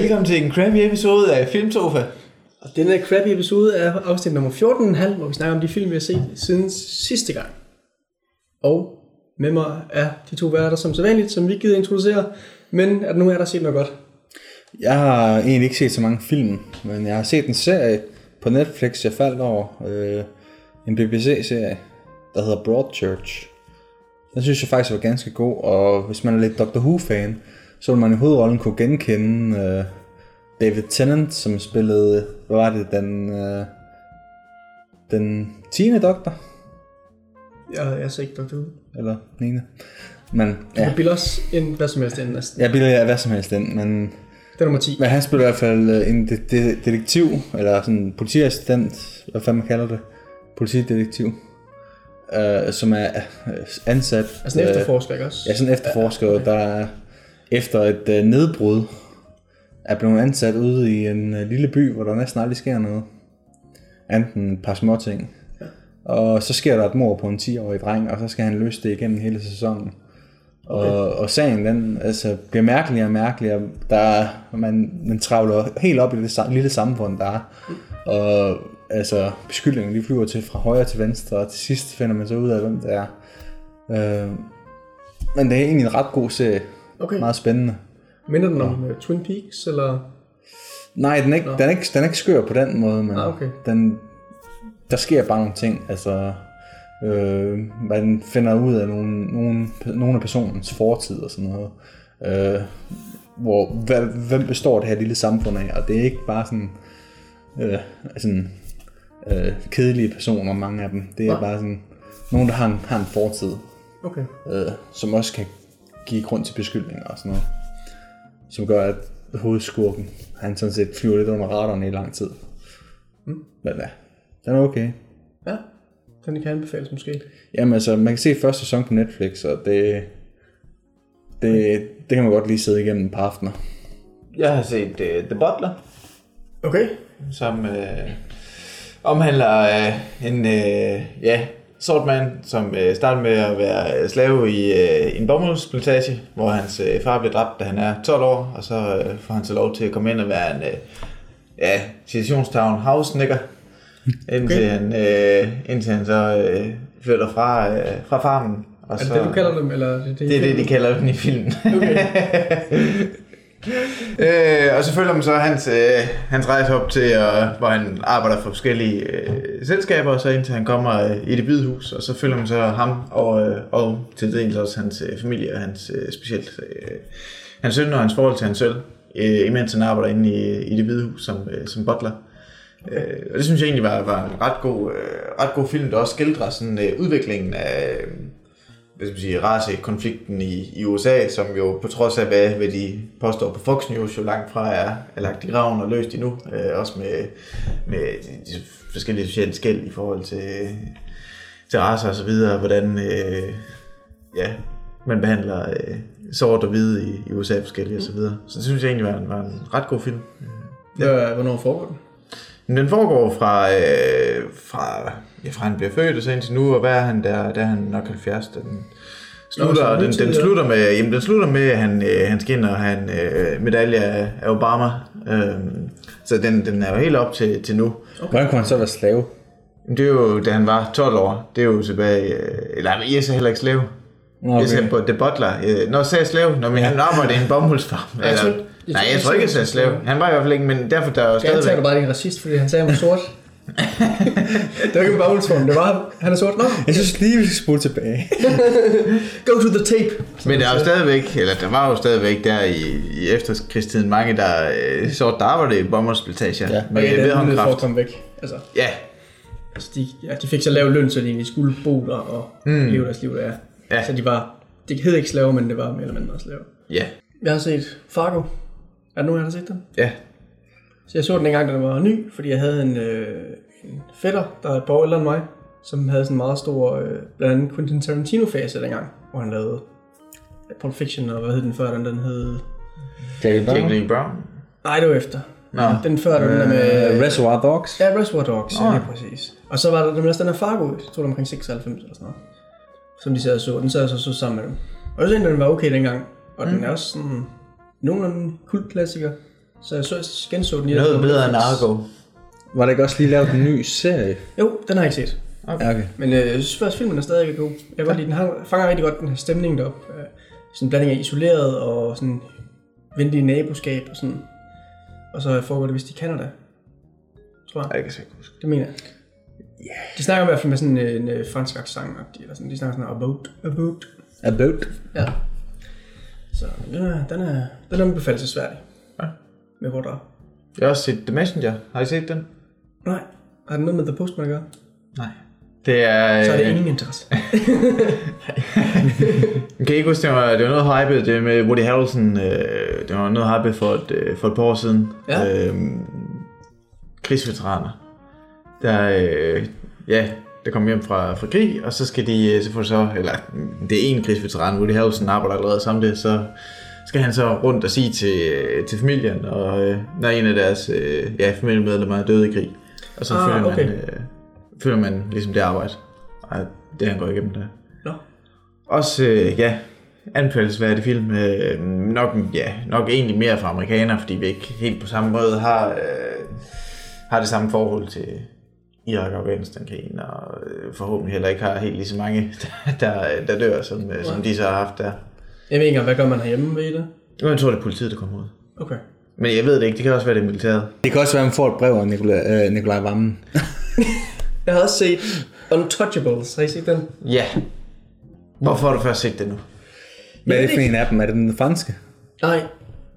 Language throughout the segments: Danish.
Velkommen til en crappy episode af Filmsofa. Og denne crappy episode er afsnit nummer 14,5, hvor vi snakker om de film, vi har set siden sidste gang. Og med mig er de to værter som sædvanligt, som vi ikke gider introducere. Men er der nogen af jer, der har set noget godt? Jeg har egentlig ikke set så mange film, men jeg har set en serie på Netflix, jeg faldt over. Øh, en BBC-serie, der hedder Broadchurch. Den synes jeg faktisk var ganske god, og hvis man er lidt Doctor Who-fan, så vil man i hovedrollen kunne genkende øh, David Tennant, som spillede, hvad var det, den, øh, den 10. doktor, Jeg, jeg set ikke Dr. Who. eller 9. Men Du ja, kan bilde os ind, hvad som helst ind næsten. jeg bilder hvad som helst den, men Det er nummer 10. Men han spiller i hvert fald øh, en de- de- detektiv, eller sådan en politiassistent, hvad fanden man kalder det, politidetektiv, øh, som er øh, ansat. Altså en øh, efterforsker, ikke også? Ja, sådan en efterforsker, der er efter et øh, nedbrud er blevet ansat ude i en øh, lille by, hvor der næsten aldrig sker noget. Enten et par små ting. Og så sker der et mord på en 10-årig dreng, og så skal han løse det igennem hele sæsonen. Okay. Og, og sagen den altså, bliver mærkeligere og mærkeligere. Der er, man, man travler helt op i det lille samfund, der er. Og altså, beskyldningen de flyver til fra højre til venstre, og til sidst finder man så ud af, hvem det er. Øh, men det er egentlig en ret god serie. Okay. Meget spændende. Minder den om uh, Twin Peaks, eller? Nej, den er ikke, den er ikke, den er ikke skør på den måde, men Ah, okay. den, der sker bare nogle ting. Altså, øh, man finder ud af nogle, nogle, nogle af personens fortid og sådan noget. Øh, hvor, hvad, hvem består det her lille samfund af? Og det er ikke bare sådan, øh, sådan øh, kedelige personer, mange af dem. Det er Nej. bare sådan nogen, der har en, har en fortid, Okay. øh, som også kan give grund til beskyldninger og sådan noget. Som gør, at hovedskurken, han sådan set flyver lidt under radaren i lang tid. Mm. Men ja, den er okay. Ja, den kan anbefales måske. Jamen altså, man kan se første sæson på Netflix, og det, det, det kan man godt lige sidde igennem et par aftener. Jeg har set uh, The Butler, Okay. som uh, omhandler uh, en uh, ja, sort mand, som uh, starter med at være slave i uh, en bomuldsplantage, hvor hans uh, far bliver dræbt, da han er 12 år, og så uh, får han så lov til at komme ind og være en uh, ja, citationstavn house nigger, indtil, Okay. han, uh, indtil han så uh, flytter fra, uh, fra farmen. Og Er det så, det, du kalder dem, eller er det det, det er det, de kalder den i filmen. Okay. øh, og så følger man så hans, øh, hans rejse op til, øh, hvor han arbejder for forskellige øh, selskaber, og så indtil han kommer øh, i det hvide hus, og så følger man så ham og, øh, og til dels også hans øh, familie og hans øh, specielt øh, hans søn og hans forhold til hans søn, øh, imens han arbejder inde i, i det hvide hus som, øh, som butler. Øh, og det synes jeg egentlig var, var en ret god, øh, ret god film, der også skildrer sådan, øh, udviklingen af, hvad skal man sige, racekonflikten i, i USA, som jo på trods af, hvad, hvad de påstår på Fox News, jo langt fra er, er lagt i graven og løst endnu. Øh, også med, med de, de forskellige sociale skæld i forhold til, til racer og så videre, hvordan øh, ja, man behandler øh, sort og hvide i, i USA forskellige og så videre. Så det synes jeg egentlig var en, var en ret god film. Ja. Hvornår foregår den? Den foregår fra, øh, fra, ja, fra han bliver født og så indtil nu, og hvad er han der? Der er han nok 70, da den slutter. og den, den, slutter med, jamen, den slutter med, at han, øh, han have en øh, medalje af, af Obama. Øh, så den, den er jo helt op til, til nu. Hvordan kunne han så være slave? Men det er jo, da han var 12 år. Det er jo tilbage... Øh, eller, men jeg er heller ikke slave. Nå, Okay. Jeg okay. sagde på The Butler. Øh, når jeg sagde slave, når ja. han arbejder i en bomuldsfarm. jeg tror- Eller- jeg Nej, tror, jeg jeg tror ikke, jeg sagde slave. Han var i hvert fald ikke, men derfor der er jo Jeg antager stadigvæk... du bare, at det er en racist, fordi han sagde, at han var sort. det var ikke en baguldsform, det var, han er sort. Nå, Jeg synes lige, vi skal spole tilbage. go to the tape. Men der er jo stadigvæk, eller der var jo stadigvæk der i, i efterkrigstiden mange, der øh, sort der arbejdede i bomuldsplantager Ja. med Okay, det er mulighed for at vedhåndkraft. komme væk. Altså, Ja, altså de, ja, de fik så lav løn, så de egentlig skulle bo der og mm. leve deres liv der. Ja. Så de var, det hed ikke slaver, men det var mere eller mindre slaver. ja, Jeg har set Fargo. Er der nogen, der har set den? ja. Så jeg så den engang, da den var ny, fordi jeg havde en, øh, en fætter, der er et par år ældre end mig, som havde sådan en meget stor, øh, blandt andet Quentin Tarantino-fase dengang, hvor han lavede Pulp Fiction, og hvad hed den før, den, den hed... Jackie Brown. Nej, det var efter. Nå. Den før, der den der med... Uh, Reservoir Dogs. Ja, Reservoir Dogs, Nå. ja, lige præcis. Og så var der nemlig også den her Fargo, jeg tror det omkring 96 eller sådan noget, som de sad og så. Den sad jeg så, så sammen med dem. Og jeg synes den var okay dengang. Og mm. den er også sådan nogenlunde kultklassiker. Så jeg så, genså den i Noget bedre end Argo. Var der ikke også lige lavet en ny serie? Jo, den har jeg ikke set. Ja, okay. Men øh, jeg synes faktisk, filmen er stadig god. Jeg kan godt lide den. har, fanger rigtig godt den her stemning derop. Øh, sådan en blanding af isoleret og sådan venlig naboskab og sådan. Og så foregår det vist i Canada. Tror jeg. Det kan jeg ikke huske. Det mener jeg. De snakker i hvert fald med sådan en øh, fransk accent eller sådan. De snakker sådan about, about. About. Ja. Så ja, den er, den er befaldsværdig. Med hvor der Jeg har også set The Messenger. Har I set den? Nej, har den noget med The Postman at gøre? Nej. Det er... Så er det øh, ingen interesse. Kan I ikke huske, det var, det var noget hypet, det med Woody Harrelson, øh, det var noget hypet for et, øh, for et par år siden. Ja. Øh, krigsveteraner. Der, øh, ja, der kom hjem fra, fra krig, og så skal de så få så, eller det er en krigsveteran, Woody Harrelson arbejder allerede sammen det, så skal han så rundt og sige til, til familien, og øh, når en af deres øh, ja, familiemedlemmer er døde i krig. Og så Ah, følger, okay. man, øh, følger man ligesom det arbejde, og det han går igennem der. Nå. Også, øh, ja, anbefalesværdig film. Øh, nok, ja, nok egentlig mere for amerikanere, fordi vi ikke helt på samme måde har, øh, har det samme forhold til Irak og Afghanistan-krigen, og øh, forhåbentlig heller ikke har helt lige så mange, der, der dør, som, øh, som de så har haft der. Jeg ved ikke engang, hvad gør man herhjemme ved det? Jeg tror, det er politiet, der kommer ud. Okay. Men jeg ved det ikke, det kan også være det er militæret. Det kan også være, at man får et brev af Nikolaj, øh, Nikolaj Vammen. Jeg har også set Untouchables. Har I set den? Ja. Hvorfor har du først set det nu? Hvad er det for en af dem? Er det den franske? Nej.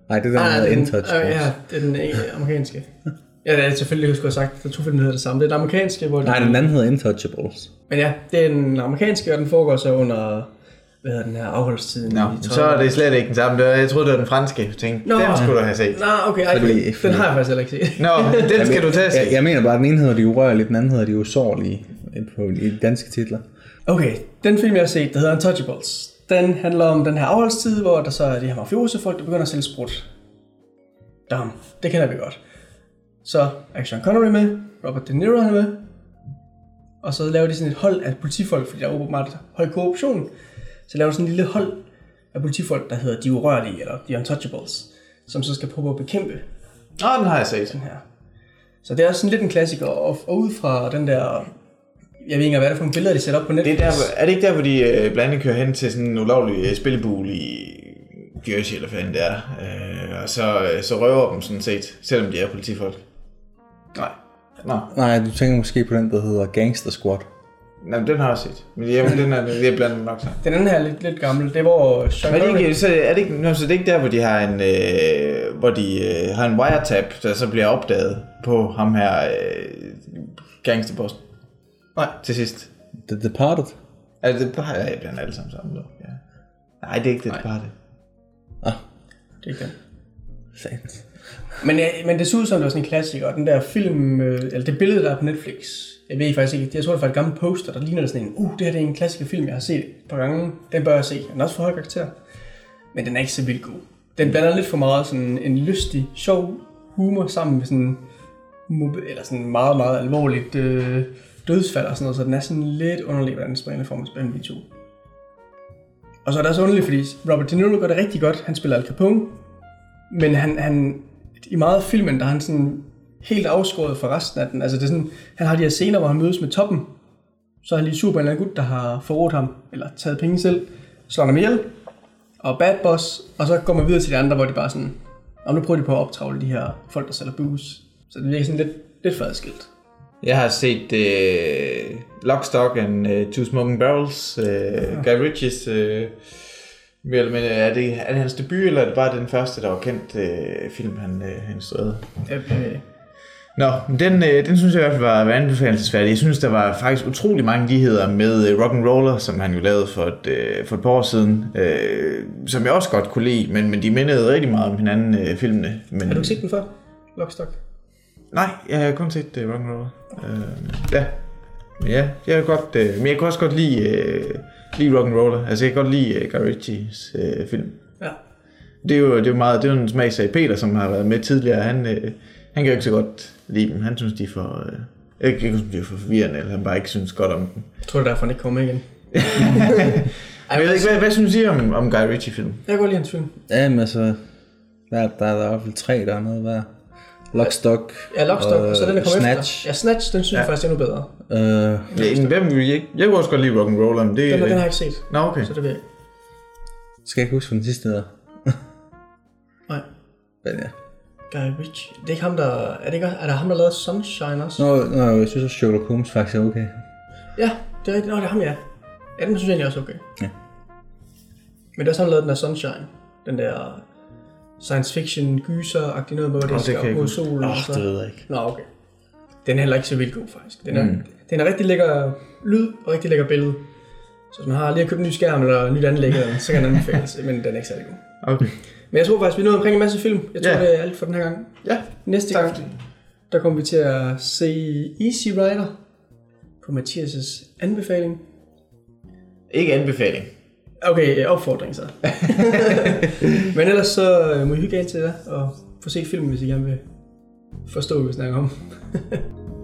Nej, det er den, der hedder det er den- Intouch. øh, Ja, det er den øh, amerikanske. Ja, det er selvfølgelig, jeg skulle have sagt. Der er to film, der hedder det samme. Det er den amerikanske, hvor... Nej, den anden hedder Intouchables. Men ja, det er den amerikanske, og den foregår så under... Hvad hedder den her afholdstiden? Nå, i så er det slet ikke den samme. Jeg troede, det var den franske. Tænkte, Nå. den skulle du have set. Nå, okay, ej, Fordi- den har jeg faktisk heller ikke set. Nå, den skal du se. Jeg, jeg mener bare, at den ene hedder De Urørlige, den anden hedder De Usårlige på, i de danske titler. Okay, den film, jeg har set, der hedder Untouchables, den handler om den her afholdstid, hvor der så er de her mafiosefolk, der begynder at sælge sprut. Dam, det kender vi godt. Så er Sean Connery med, Robert De Niro er med, og så laver de sådan et hold af politifolk, fordi der er åbenbart høj korruption. Så laver de sådan en lille hold af politifolk, der hedder De Urørlige, eller The Untouchables, som så skal prøve at bekæmpe Nå, den har jeg set. den her. Så det er også sådan lidt en klassiker, og, og ud fra den der, jeg ved ikke hvad er det for nogle billeder, de sætter op på Det Netflix. er, der, er det ikke der, hvor de øh, blandt andet kører hen til sådan en ulovlig øh, spillebul i Jersey, eller hvad fanden det er, øh, og så, øh, så røver dem sådan set, selvom de er politifolk? Nej. Nå, Nej, du tænker måske på den, der hedder Gangster Squad. Nå men den har jeg set. Men jamen, den er, det er blandt nok så. Den anden her er lidt, lidt gammel. Det er hvor Sean Men er ikke, så er det ikke, nå, så det er ikke der, hvor de har en, øh, hvor de øh, har en wiretap, der så bliver opdaget på ham her øh, gangsterbossen Nej, til sidst. The Departed. Er det bare, ja, jeg blander alle sammen sammen. Ja. Nej, det er ikke det, det er bare det. Ah, det er ikke den. satans. Men, ja, men det så ud som, det var sådan en klassiker. Og den der film, øh, eller det billede, der er på Netflix, jeg ved faktisk ikke, jeg tror det var et gammelt poster, der ligner sådan en, uh, det her det er en klassiker film, jeg har set et par gange. Den bør jeg se. Den er også for høj karakter. Men den er ikke så vildt god. Den blander lidt for meget sådan en lystig, sjov humor sammen med sådan, eller sådan meget, meget alvorligt øh, dødsfald og sådan noget, så den er sådan lidt underlig, hvordan den springer form mellem de to. Og så er det også underligt, fordi Robert De Niro gør det rigtig godt. Han spiller Al Capone, men han, han, i meget af filmen, der er han sådan helt afskåret fra resten af den. Altså det er sådan, han har de her scener, hvor han mødes med toppen. Så er han lige super en eller anden gut, der har forrådt ham, eller taget penge selv, slår ham ihjel, og bad boss, og så går man videre til de andre, hvor de bare sådan, og nu prøver de på at optravle de her folk, der sælger booze. Så det virker sådan lidt, lidt for adskilt. Jeg har set uh, Lockstock and uh, Two Smoking Barrels, uh, Guy Ritchies, uh, mere eller mindre, er det, er det hans debut, eller er det bare den første, der var kendt uh, film, han, uh, han instruerede? Øh, Nå, den, øh, den synes jeg i hvert fald var, var anbefalelsesværdig. Jeg synes, der var faktisk utrolig mange ligheder med øh, Rock'n'Roller, som han jo lavede for et, øh, for et par år siden, øh, som jeg også godt kunne lide, men, men de mindede rigtig meget om hinanden, øh, filmene. Men, har du set den før? Lockstock? Nej, jeg har kun set øh, Rock'n'Roller. Øh, ja. Men ja, jeg har godt, øh, men jeg kan også godt lide, øh, lide Rock'n'Roller. Altså, jeg kan godt lide øh, Guy Ritchies øh, film. Ja. Det er jo, det er jo meget, det er jo en smagsag. Peter, som har været med tidligere, han, øh, han kan jo ikke så godt lide dem. Han synes, de er for, øh, ikke, ikke synes, de er for forvirrende, eller han bare ikke synes godt om dem. Jeg tror, det er derfor, han ikke kommer igen. Jeg ved ikke, hvad, hvad synes I om, om Guy Ritchie-film? Jeg godt lide hans film. Jamen altså, Hvad er der? Der er i hvert fald tre, der er noget hver. Lockstock. Ja, Lockstock, og så den, der kom Snatch. efter. Ja, Snatch, den synes jeg Ja. faktisk er endnu bedre. Øh, Ja, en, hvem, jeg, jeg kunne også godt lide Rock'n'Roller, men det Den, den har jeg ikke set, Nå, okay. så det ved jeg ikke. skal jeg ikke huske, hvad den sidste hedder. Nej. Men ja. Guy Ritchie. Det er ikke ham, der... Er, det ikke, er der ham, der lavede Sunshine også? Nå, nå, jeg synes også, Sherlock Holmes faktisk er okay. Ja, det er rigtigt. Nå, det er ham, ja. Ja, den synes jeg egentlig også er okay. Ja. Men det er også ham, der lavede den der Sunshine. Den der science fiction gyser-agtig noget, hvor det det kan skal op mod solen. Åh, oh, det ved jeg ikke. Nå, okay. Den er heller ikke så vildt god, faktisk. Den er, mm. den er rigtig lækker lyd og rigtig lækker billede. Så hvis man har lige købt en ny skærm eller et nyt anlæg, så kan den anbefales, men den er ikke særlig god. Okay. Men jeg tror faktisk, vi nåede omkring en masse film. Jeg tror, Ja. det er alt for den her gang. Ja, Næste tak gang, der kommer vi til at se Easy Rider på Mathias' anbefaling. Ikke anbefaling. Okay, opfordring så. Men ellers så øh, må I hygge jer ind til det og få set filmen, hvis I gerne vil forstå, hvad vi snakker om.